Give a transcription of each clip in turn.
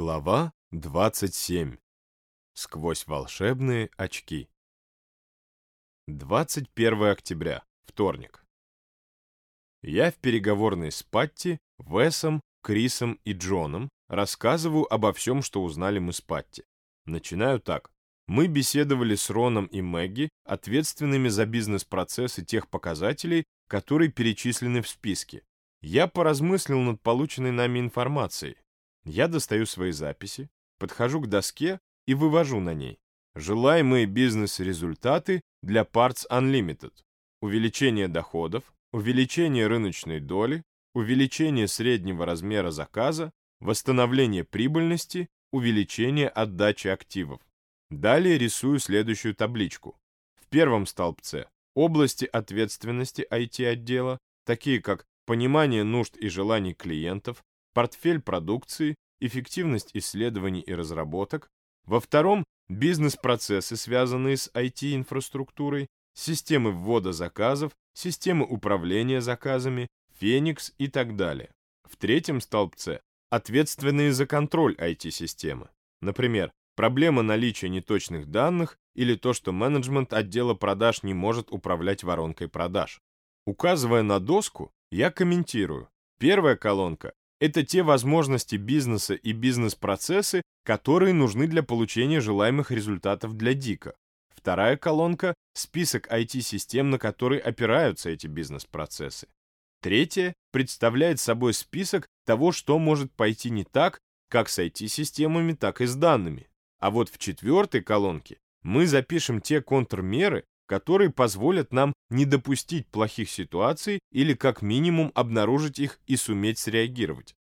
Глава 27. Сквозь волшебные очки. 21 октября, вторник. Я в переговорной с Патти, Весом, Крисом и Джоном рассказываю обо всем, что узнали мы с Патти. Начинаю так. Мы беседовали с Роном и Мэгги, ответственными за бизнес-процессы тех показателей, которые перечислены в списке. Я поразмыслил над полученной нами информацией. Я достаю свои записи, подхожу к доске и вывожу на ней желаемые бизнес-результаты для Parts Unlimited, увеличение доходов, увеличение рыночной доли, увеличение среднего размера заказа, восстановление прибыльности, увеличение отдачи активов. Далее рисую следующую табличку. В первом столбце области ответственности IT-отдела, такие как понимание нужд и желаний клиентов, портфель продукции, эффективность исследований и разработок. Во втором – бизнес-процессы, связанные с IT-инфраструктурой, системы ввода заказов, системы управления заказами, Феникс и так далее. В третьем столбце – ответственные за контроль IT-системы. Например, проблема наличия неточных данных или то, что менеджмент отдела продаж не может управлять воронкой продаж. Указывая на доску, я комментирую. Первая колонка это те возможности бизнеса и бизнес-процессы, которые нужны для получения желаемых результатов для Дика. Вторая колонка – список IT-систем, на которые опираются эти бизнес-процессы. Третья представляет собой список того, что может пойти не так, как с IT-системами, так и с данными. А вот в четвертой колонке мы запишем те контрмеры, которые позволят нам не допустить плохих ситуаций или как минимум обнаружить их и суметь среагировать.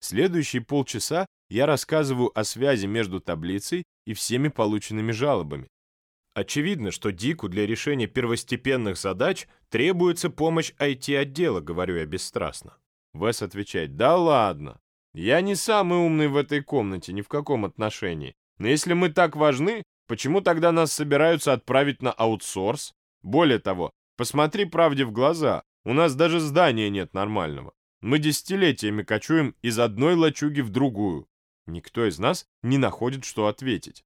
Следующие полчаса я рассказываю о связи между таблицей и всеми полученными жалобами. Очевидно, что Дику для решения первостепенных задач требуется помощь IT-отдела, говорю я бесстрастно. Вес отвечает, да ладно, я не самый умный в этой комнате ни в каком отношении. Но если мы так важны, Почему тогда нас собираются отправить на аутсорс? Более того, посмотри правде в глаза, у нас даже здания нет нормального. Мы десятилетиями кочуем из одной лачуги в другую. Никто из нас не находит, что ответить.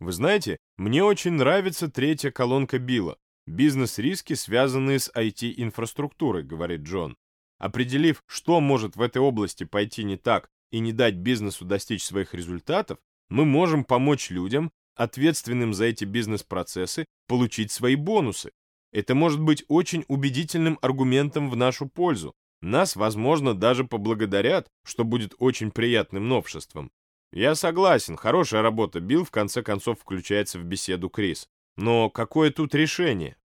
Вы знаете, мне очень нравится третья колонка Билла. Бизнес-риски, связанные с IT-инфраструктурой, говорит Джон. Определив, что может в этой области пойти не так и не дать бизнесу достичь своих результатов, мы можем помочь людям ответственным за эти бизнес-процессы, получить свои бонусы. Это может быть очень убедительным аргументом в нашу пользу. Нас, возможно, даже поблагодарят, что будет очень приятным новшеством. Я согласен, хорошая работа, Билл в конце концов включается в беседу Крис. Но какое тут решение?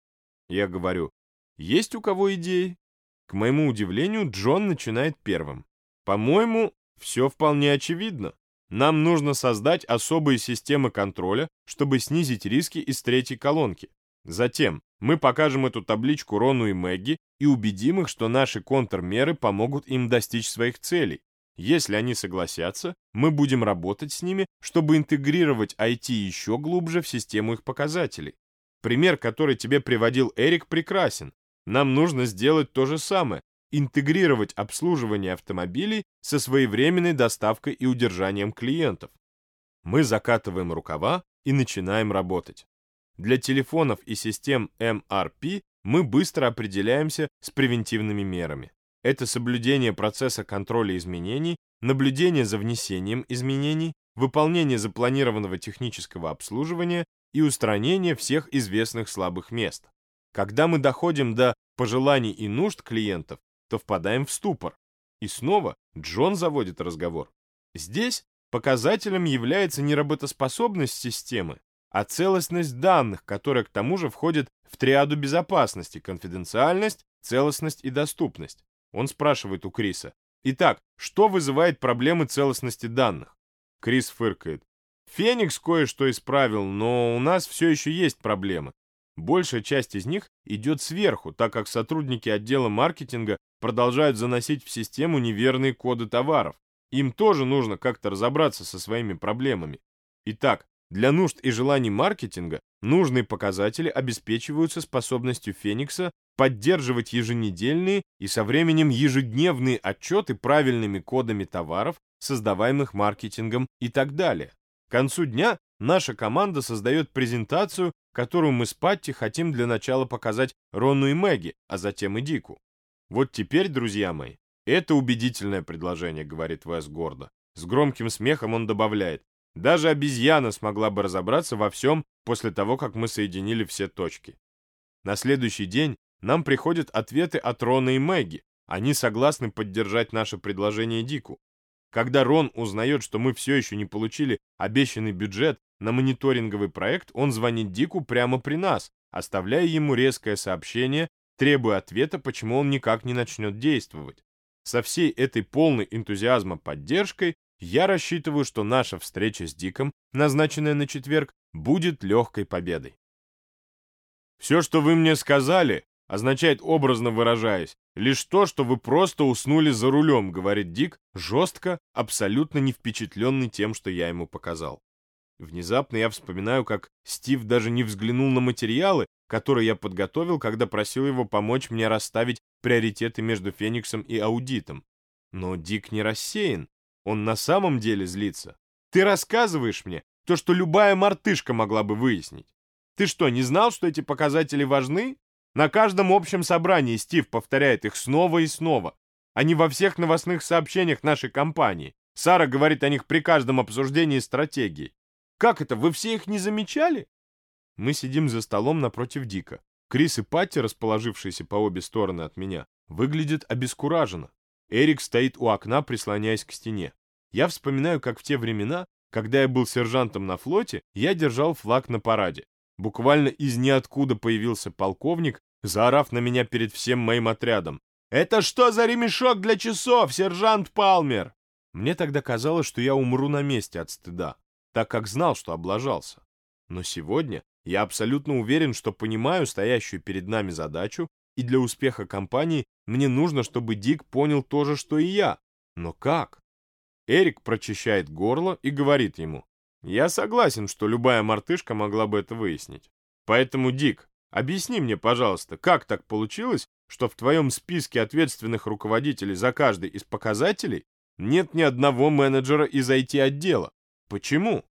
Я говорю, есть у кого идеи? К моему удивлению, Джон начинает первым. По-моему, все вполне очевидно. Нам нужно создать особые системы контроля, чтобы снизить риски из третьей колонки. Затем мы покажем эту табличку Рону и Мэгги и убедим их, что наши контрмеры помогут им достичь своих целей. Если они согласятся, мы будем работать с ними, чтобы интегрировать IT еще глубже в систему их показателей. Пример, который тебе приводил Эрик, прекрасен. Нам нужно сделать то же самое, интегрировать обслуживание автомобилей со своевременной доставкой и удержанием клиентов. Мы закатываем рукава и начинаем работать. Для телефонов и систем MRP мы быстро определяемся с превентивными мерами. Это соблюдение процесса контроля изменений, наблюдение за внесением изменений, выполнение запланированного технического обслуживания и устранение всех известных слабых мест. Когда мы доходим до пожеланий и нужд клиентов, то впадаем в ступор. И снова Джон заводит разговор. Здесь показателем является не работоспособность системы, а целостность данных, которая к тому же входит в триаду безопасности, конфиденциальность, целостность и доступность. Он спрашивает у Криса. Итак, что вызывает проблемы целостности данных? Крис фыркает. Феникс кое-что исправил, но у нас все еще есть проблемы. Большая часть из них идет сверху, так как сотрудники отдела маркетинга продолжают заносить в систему неверные коды товаров. Им тоже нужно как-то разобраться со своими проблемами. Итак, для нужд и желаний маркетинга нужные показатели обеспечиваются способностью Феникса поддерживать еженедельные и со временем ежедневные отчеты правильными кодами товаров, создаваемых маркетингом и так далее. К концу дня наша команда создает презентацию, которую мы с Патти хотим для начала показать Рону и Мэгги, а затем и Дику. Вот теперь, друзья мои, это убедительное предложение, говорит Вес гордо. С громким смехом он добавляет, даже обезьяна смогла бы разобраться во всем после того, как мы соединили все точки. На следующий день нам приходят ответы от Рона и Мэгги. Они согласны поддержать наше предложение Дику. Когда Рон узнает, что мы все еще не получили обещанный бюджет на мониторинговый проект, он звонит Дику прямо при нас, оставляя ему резкое сообщение, требуя ответа, почему он никак не начнет действовать. Со всей этой полной энтузиазма поддержкой я рассчитываю, что наша встреча с Диком, назначенная на четверг, будет легкой победой. Все, что вы мне сказали, означает, образно выражаясь, лишь то, что вы просто уснули за рулем, говорит Дик, жестко, абсолютно не впечатленный тем, что я ему показал. Внезапно я вспоминаю, как Стив даже не взглянул на материалы, которые я подготовил, когда просил его помочь мне расставить приоритеты между Фениксом и Аудитом. Но Дик не рассеян, он на самом деле злится. Ты рассказываешь мне то, что любая мартышка могла бы выяснить. Ты что, не знал, что эти показатели важны? На каждом общем собрании Стив повторяет их снова и снова. Они во всех новостных сообщениях нашей компании. Сара говорит о них при каждом обсуждении стратегии. Как это, вы все их не замечали? Мы сидим за столом напротив Дика. Крис и Патти, расположившиеся по обе стороны от меня, выглядят обескураженно. Эрик стоит у окна, прислоняясь к стене. Я вспоминаю, как в те времена, когда я был сержантом на флоте, я держал флаг на параде. Буквально из ниоткуда появился полковник, заорав на меня перед всем моим отрядом. «Это что за ремешок для часов, сержант Палмер?» Мне тогда казалось, что я умру на месте от стыда, так как знал, что облажался. Но сегодня я абсолютно уверен, что понимаю стоящую перед нами задачу и для успеха компании мне нужно, чтобы Дик понял то же, что и я. Но как? Эрик прочищает горло и говорит ему. Я согласен, что любая мартышка могла бы это выяснить. Поэтому, Дик, объясни мне, пожалуйста, как так получилось, что в твоем списке ответственных руководителей за каждый из показателей нет ни одного менеджера из IT-отдела? Почему?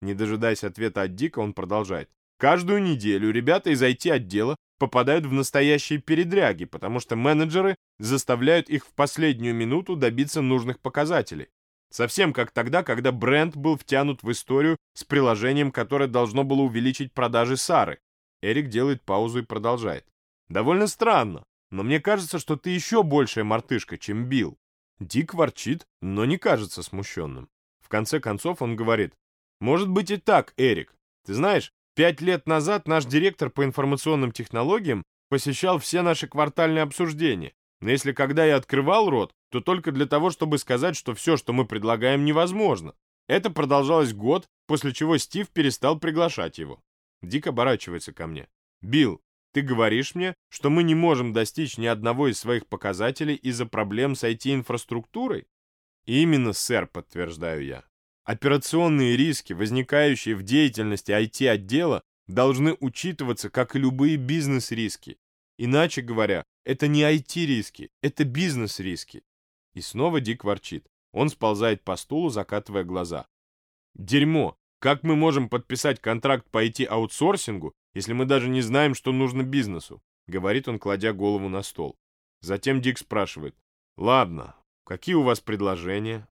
Не дожидаясь ответа от Дика, он продолжает. Каждую неделю ребята из IT-отдела попадают в настоящие передряги, потому что менеджеры заставляют их в последнюю минуту добиться нужных показателей. Совсем как тогда, когда бренд был втянут в историю с приложением, которое должно было увеличить продажи Сары. Эрик делает паузу и продолжает. Довольно странно, но мне кажется, что ты еще большая мартышка, чем Билл. Дик ворчит, но не кажется смущенным. В конце концов он говорит, может быть и так, Эрик. Ты знаешь, Пять лет назад наш директор по информационным технологиям посещал все наши квартальные обсуждения. Но если когда я открывал рот, то только для того, чтобы сказать, что все, что мы предлагаем, невозможно. Это продолжалось год, после чего Стив перестал приглашать его. Дик оборачивается ко мне. «Билл, ты говоришь мне, что мы не можем достичь ни одного из своих показателей из-за проблем с IT-инфраструктурой?» «Именно, сэр», — подтверждаю я. Операционные риски, возникающие в деятельности IT-отдела, должны учитываться, как и любые бизнес-риски. Иначе говоря, это не IT-риски, это бизнес-риски. И снова Дик ворчит. Он сползает по стулу, закатывая глаза. Дерьмо! Как мы можем подписать контракт по IT-аутсорсингу, если мы даже не знаем, что нужно бизнесу? Говорит он, кладя голову на стол. Затем Дик спрашивает. Ладно, какие у вас предложения?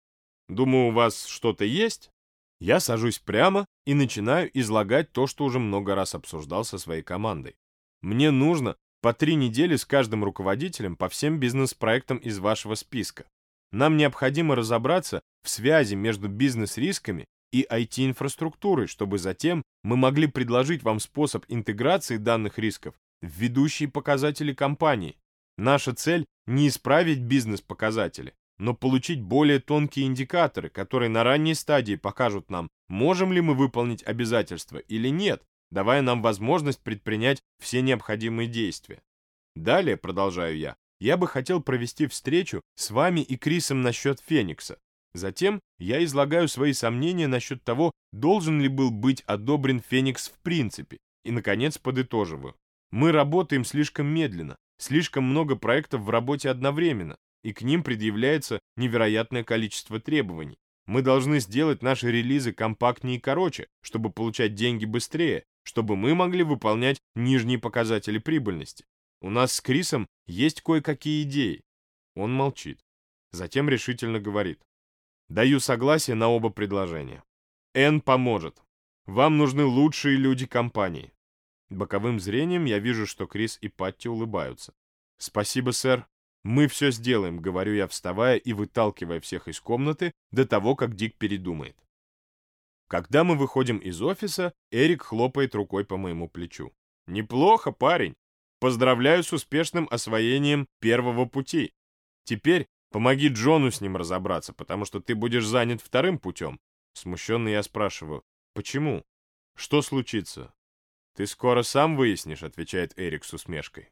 Думаю, у вас что-то есть? Я сажусь прямо и начинаю излагать то, что уже много раз обсуждал со своей командой. Мне нужно по три недели с каждым руководителем по всем бизнес-проектам из вашего списка. Нам необходимо разобраться в связи между бизнес-рисками и IT-инфраструктурой, чтобы затем мы могли предложить вам способ интеграции данных рисков в ведущие показатели компании. Наша цель не исправить бизнес-показатели, но получить более тонкие индикаторы, которые на ранней стадии покажут нам, можем ли мы выполнить обязательства или нет, давая нам возможность предпринять все необходимые действия. Далее, продолжаю я, я бы хотел провести встречу с вами и Крисом насчет Феникса. Затем я излагаю свои сомнения насчет того, должен ли был быть одобрен Феникс в принципе. И, наконец, подытоживаю. Мы работаем слишком медленно, слишком много проектов в работе одновременно, и к ним предъявляется невероятное количество требований. Мы должны сделать наши релизы компактнее и короче, чтобы получать деньги быстрее, чтобы мы могли выполнять нижние показатели прибыльности. У нас с Крисом есть кое-какие идеи. Он молчит. Затем решительно говорит. Даю согласие на оба предложения. Н поможет. Вам нужны лучшие люди компании. Боковым зрением я вижу, что Крис и Патти улыбаются. Спасибо, сэр. Мы все сделаем, говорю я, вставая и выталкивая всех из комнаты до того, как Дик передумает. Когда мы выходим из офиса, Эрик хлопает рукой по моему плечу. «Неплохо, парень. Поздравляю с успешным освоением первого пути. Теперь помоги Джону с ним разобраться, потому что ты будешь занят вторым путем». Смущенный я спрашиваю, «Почему? Что случится?» «Ты скоро сам выяснишь», — отвечает Эрик с усмешкой.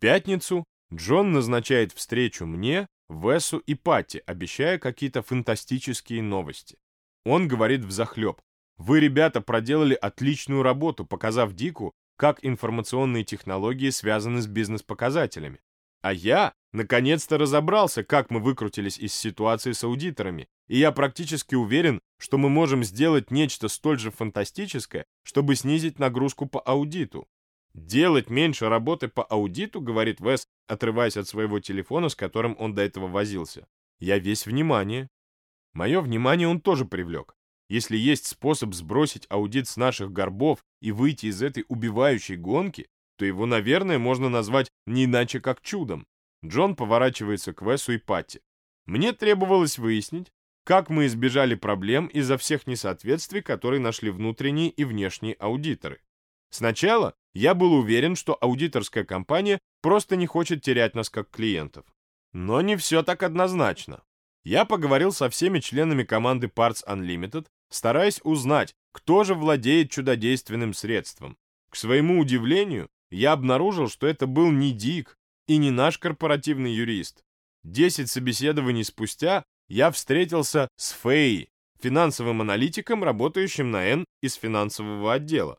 Пятницу Джон назначает встречу мне, Весу и Патти, обещая какие-то фантастические новости. Он говорит взахлеб. Вы, ребята, проделали отличную работу, показав Дику, как информационные технологии связаны с бизнес-показателями. А я, наконец-то, разобрался, как мы выкрутились из ситуации с аудиторами, и я практически уверен, что мы можем сделать нечто столь же фантастическое, чтобы снизить нагрузку по аудиту. «Делать меньше работы по аудиту», — говорит Вес, отрываясь от своего телефона, с которым он до этого возился. «Я весь внимание». Мое внимание он тоже привлек. Если есть способ сбросить аудит с наших горбов и выйти из этой убивающей гонки, то его, наверное, можно назвать не иначе как чудом. Джон поворачивается к Весу и Патти. Мне требовалось выяснить, как мы избежали проблем из-за всех несоответствий, которые нашли внутренние и внешние аудиторы. Сначала я был уверен, что аудиторская компания просто не хочет терять нас как клиентов. Но не все так однозначно. Я поговорил со всеми членами команды Parts Unlimited, стараясь узнать, кто же владеет чудодейственным средством. К своему удивлению, я обнаружил, что это был не Дик и не наш корпоративный юрист. Десять собеседований спустя я встретился с Фэй, финансовым аналитиком, работающим на N из финансового отдела.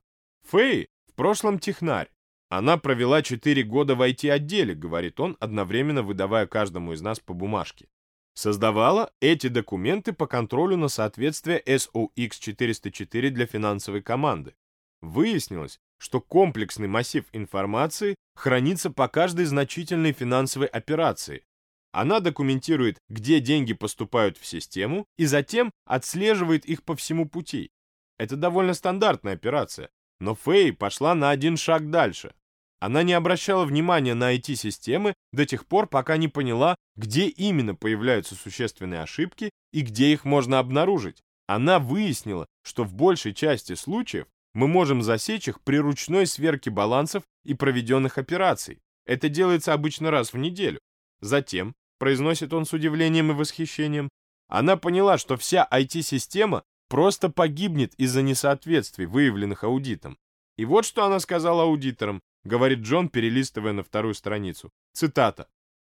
Фэй в прошлом технарь. Она провела 4 года в IT-отделе, говорит он, одновременно выдавая каждому из нас по бумажке. Создавала эти документы по контролю на соответствие SOX 404 для финансовой команды. Выяснилось, что комплексный массив информации хранится по каждой значительной финансовой операции. Она документирует, где деньги поступают в систему, и затем отслеживает их по всему пути. Это довольно стандартная операция, но Фэй пошла на один шаг дальше. Она не обращала внимания на IT-системы до тех пор, пока не поняла, где именно появляются существенные ошибки и где их можно обнаружить. Она выяснила, что в большей части случаев мы можем засечь их при ручной сверке балансов и проведенных операций. Это делается обычно раз в неделю. Затем, произносит он с удивлением и восхищением, она поняла, что вся IT-система просто погибнет из-за несоответствий, выявленных аудитом. И вот что она сказала аудиторам, говорит Джон, перелистывая на вторую страницу. Цитата.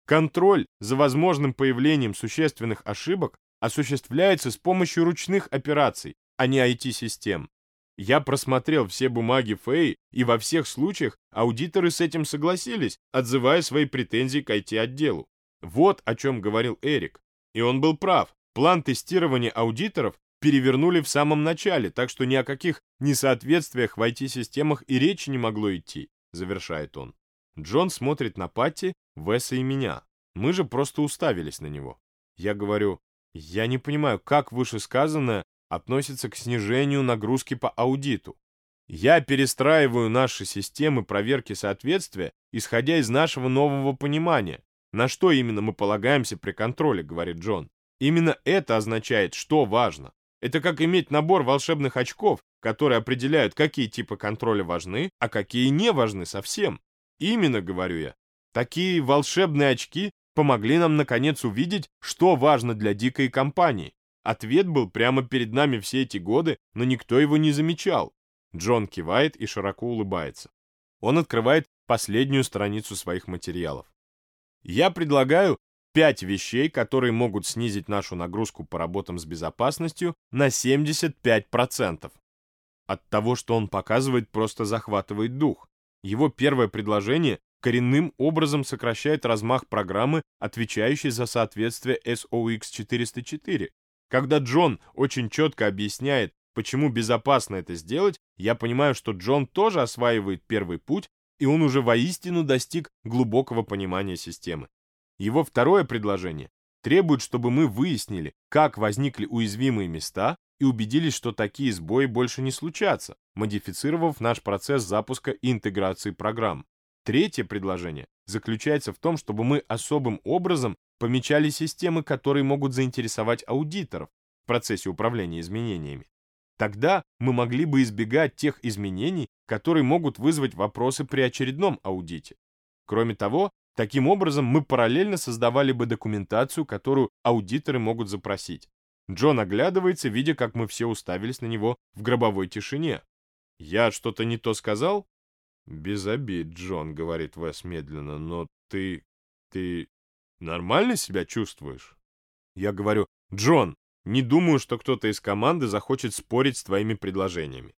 Контроль за возможным появлением существенных ошибок осуществляется с помощью ручных операций, а не IT-систем. Я просмотрел все бумаги Фэй, и во всех случаях аудиторы с этим согласились, отзывая свои претензии к IT-отделу. Вот о чем говорил Эрик. И он был прав. План тестирования аудиторов перевернули в самом начале, так что ни о каких несоответствиях в IT-системах и речи не могло идти, завершает он. Джон смотрит на Патти, Веса и меня. Мы же просто уставились на него. Я говорю, я не понимаю, как вышесказанное относится к снижению нагрузки по аудиту. Я перестраиваю наши системы проверки соответствия, исходя из нашего нового понимания. На что именно мы полагаемся при контроле, говорит Джон. Именно это означает, что важно. Это как иметь набор волшебных очков, которые определяют, какие типы контроля важны, а какие не важны совсем. Именно, говорю я. Такие волшебные очки помогли нам наконец увидеть, что важно для дикой компании. Ответ был прямо перед нами все эти годы, но никто его не замечал. Джон кивает и широко улыбается. Он открывает последнюю страницу своих материалов. Я предлагаю Пять вещей, которые могут снизить нашу нагрузку по работам с безопасностью на 75%. От того, что он показывает, просто захватывает дух. Его первое предложение коренным образом сокращает размах программы, отвечающей за соответствие SOX404. Когда Джон очень четко объясняет, почему безопасно это сделать, я понимаю, что Джон тоже осваивает первый путь, и он уже воистину достиг глубокого понимания системы. Его второе предложение требует, чтобы мы выяснили, как возникли уязвимые места и убедились, что такие сбои больше не случатся, модифицировав наш процесс запуска и интеграции программ. Третье предложение заключается в том, чтобы мы особым образом помечали системы, которые могут заинтересовать аудиторов в процессе управления изменениями. Тогда мы могли бы избегать тех изменений, которые могут вызвать вопросы при очередном аудите. Кроме того, таким образом мы параллельно создавали бы документацию, которую аудиторы могут запросить. Джон оглядывается, видя, как мы все уставились на него в гробовой тишине. «Я что-то не то сказал?» «Без обид, Джон», — говорит Вес медленно, «но ты... ты нормально себя чувствуешь?» Я говорю, «Джон, не думаю, что кто-то из команды захочет спорить с твоими предложениями.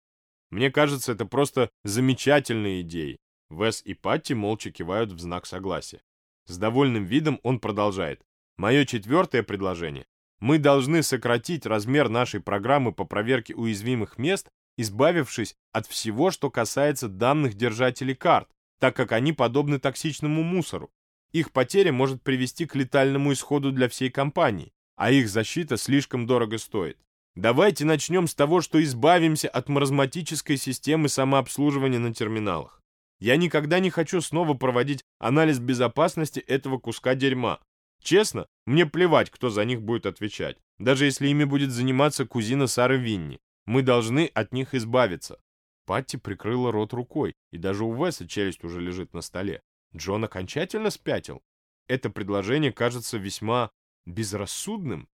Мне кажется, это просто замечательные идеи». Вес и Патти молча кивают в знак согласия. С довольным видом он продолжает. «Мое четвертое предложение. Мы должны сократить размер нашей программы по проверке уязвимых мест избавившись от всего, что касается данных держателей карт, так как они подобны токсичному мусору. Их потеря может привести к летальному исходу для всей компании, а их защита слишком дорого стоит. Давайте начнем с того, что избавимся от маразматической системы самообслуживания на терминалах. Я никогда не хочу снова проводить анализ безопасности этого куска дерьма. Честно, мне плевать, кто за них будет отвечать, даже если ими будет заниматься кузина Сары Винни. Мы должны от них избавиться. Патти прикрыла рот рукой, и даже у Веса челюсть уже лежит на столе. Джон окончательно спятил. Это предложение кажется весьма безрассудным.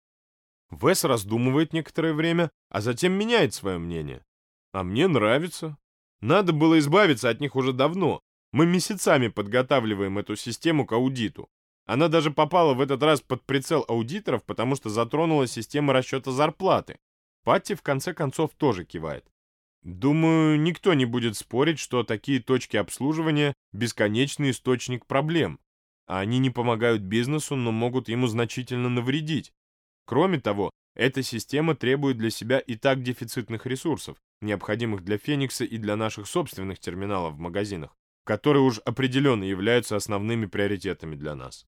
Вес раздумывает некоторое время, а затем меняет свое мнение. А мне нравится. Надо было избавиться от них уже давно. Мы месяцами подготавливаем эту систему к аудиту. Она даже попала в этот раз под прицел аудиторов, потому что затронула систему расчета зарплаты. Патти в конце концов тоже кивает. Думаю, никто не будет спорить, что такие точки обслуживания – бесконечный источник проблем, они не помогают бизнесу, но могут ему значительно навредить. Кроме того, эта система требует для себя и так дефицитных ресурсов, необходимых для Феникса и для наших собственных терминалов в магазинах, которые уж определенно являются основными приоритетами для нас.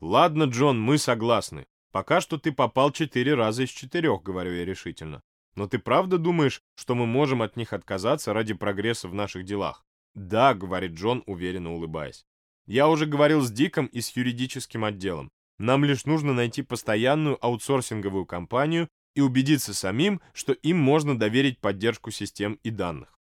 Ладно, Джон, мы согласны. «Пока что ты попал четыре раза из четырех», — говорю я решительно. «Но ты правда думаешь, что мы можем от них отказаться ради прогресса в наших делах?» «Да», — говорит Джон, уверенно улыбаясь. «Я уже говорил с Диком и с юридическим отделом. Нам лишь нужно найти постоянную аутсорсинговую компанию и убедиться самим, что им можно доверить поддержку систем и данных.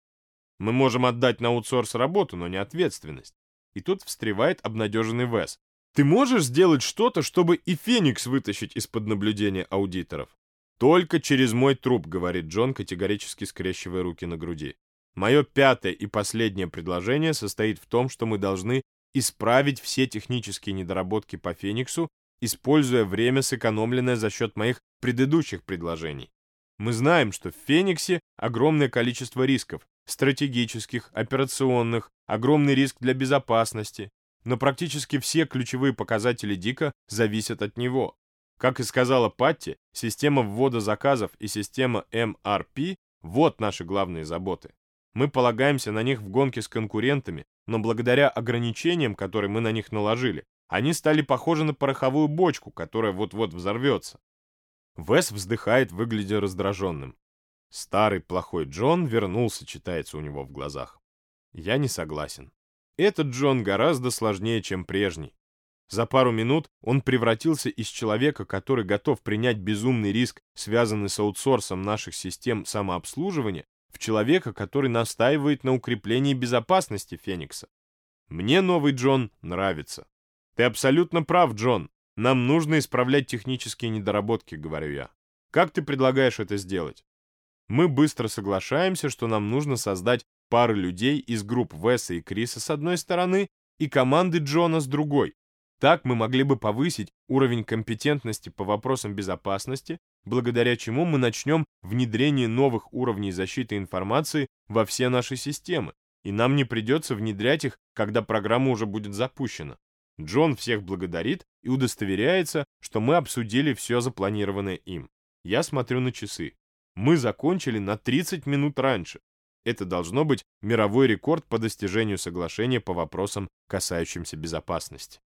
Мы можем отдать на аутсорс работу, но не ответственность. И тут встревает обнадеженный Вес. Ты можешь сделать что-то, чтобы и Феникс вытащить из-под наблюдения аудиторов? Только через мой труп, говорит Джон, категорически скрещивая руки на груди. Мое пятое и последнее предложение состоит в том, что мы должны исправить все технические недоработки по Фениксу, используя время, сэкономленное за счет моих предыдущих предложений. Мы знаем, что в Фениксе огромное количество рисков, стратегических, операционных, огромный риск для безопасности, но практически все ключевые показатели Дика зависят от него. Как и сказала Патти, система ввода заказов и система MRP – вот наши главные заботы. Мы полагаемся на них в гонке с конкурентами, но благодаря ограничениям, которые мы на них наложили, они стали похожи на пороховую бочку, которая вот-вот взорвется. Вес вздыхает, выглядя раздраженным. Старый плохой Джон вернулся, читается у него в глазах. Я не согласен. Этот Джон гораздо сложнее, чем прежний. За пару минут он превратился из человека, который готов принять безумный риск, связанный с аутсорсом наших систем самообслуживания, в человека, который настаивает на укреплении безопасности Феникса. Мне новый Джон нравится. Ты абсолютно прав, Джон. Нам нужно исправлять технические недоработки, говорю я. Как ты предлагаешь это сделать? Мы быстро соглашаемся, что нам нужно создать пары людей из групп Веса и Криса с одной стороны и команды Джона с другой. Так мы могли бы повысить уровень компетентности по вопросам безопасности, благодаря чему мы начнем внедрение новых уровней защиты информации во все наши системы, и нам не придется внедрять их, когда программа уже будет запущена. Джон всех благодарит и удостоверяется, что мы обсудили все запланированное им. Я смотрю на часы. Мы закончили на 30 минут раньше. Это должно быть мировой рекорд по достижению соглашения по вопросам, касающимся безопасности.